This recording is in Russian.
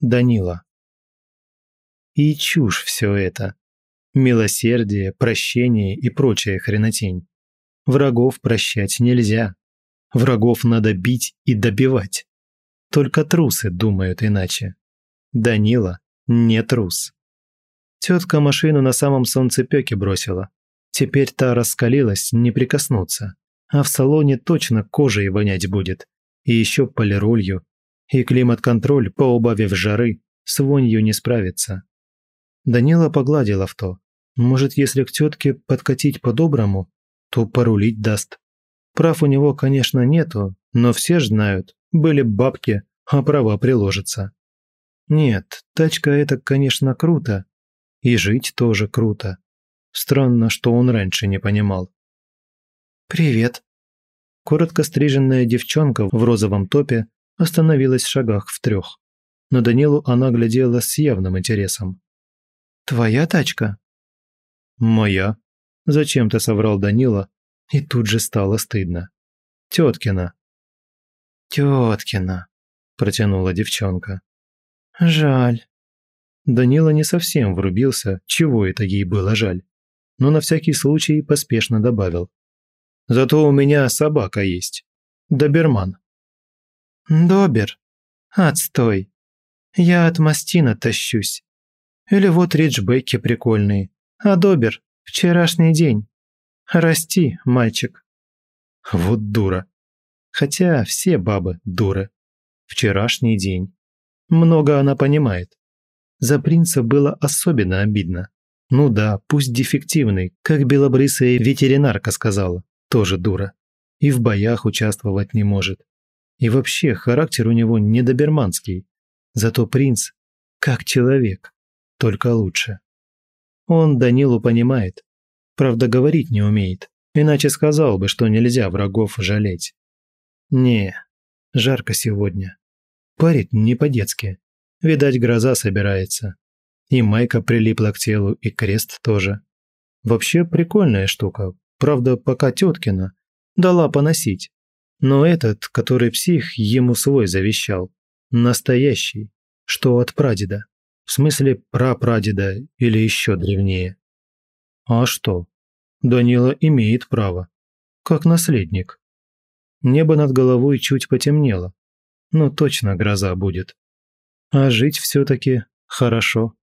Данила. И чушь все это. Милосердие, прощение и прочая хренотень. Врагов прощать нельзя. Врагов надо бить и добивать. Только трусы думают иначе. Данила не трус. Тетка машину на самом солнцепеке бросила. Теперь та раскалилась не прикоснуться. А в салоне точно кожей вонять будет. И еще полиролью и климат-контроль по убавив жары с вонью не справится. Данила погладил авто. Может, если к тетке подкатить по-доброму, то порулить даст. Прав у него, конечно, нету, но все ж знают, были бабки, а права приложатся. Нет, тачка это, конечно, круто. И жить тоже круто. Странно, что он раньше не понимал. «Привет». Коротко стриженная девчонка в розовом топе остановилась в шагах в трех. На Данилу она глядела с явным интересом. «Твоя тачка?» «Моя», – зачем-то соврал Данила, и тут же стало стыдно. «Теткина». «Теткина», – протянула девчонка. «Жаль». Данила не совсем врубился, чего это ей было жаль, но на всякий случай поспешно добавил. «Зато у меня собака есть. Доберман». Добер? Отстой. Я от мастина тащусь. Или вот риджбеки прикольные. А добер – вчерашний день. Расти, мальчик. Вот дура. Хотя все бабы дуры. Вчерашний день. Много она понимает. За принца было особенно обидно. Ну да, пусть дефективный, как белобрысая ветеринарка сказала, тоже дура. И в боях участвовать не может. И вообще характер у него не доберманский. Зато принц как человек, только лучше. Он Данилу понимает. Правда, говорить не умеет. Иначе сказал бы, что нельзя врагов жалеть. Не, жарко сегодня. Парит не по-детски. Видать, гроза собирается. И майка прилипла к телу, и крест тоже. Вообще прикольная штука. Правда, пока теткина. Дала поносить. Но этот, который псих, ему свой завещал. Настоящий, что от прадеда. В смысле прапрадеда или еще древнее. А что? Данила имеет право. Как наследник. Небо над головой чуть потемнело. Но точно гроза будет. А жить все-таки хорошо.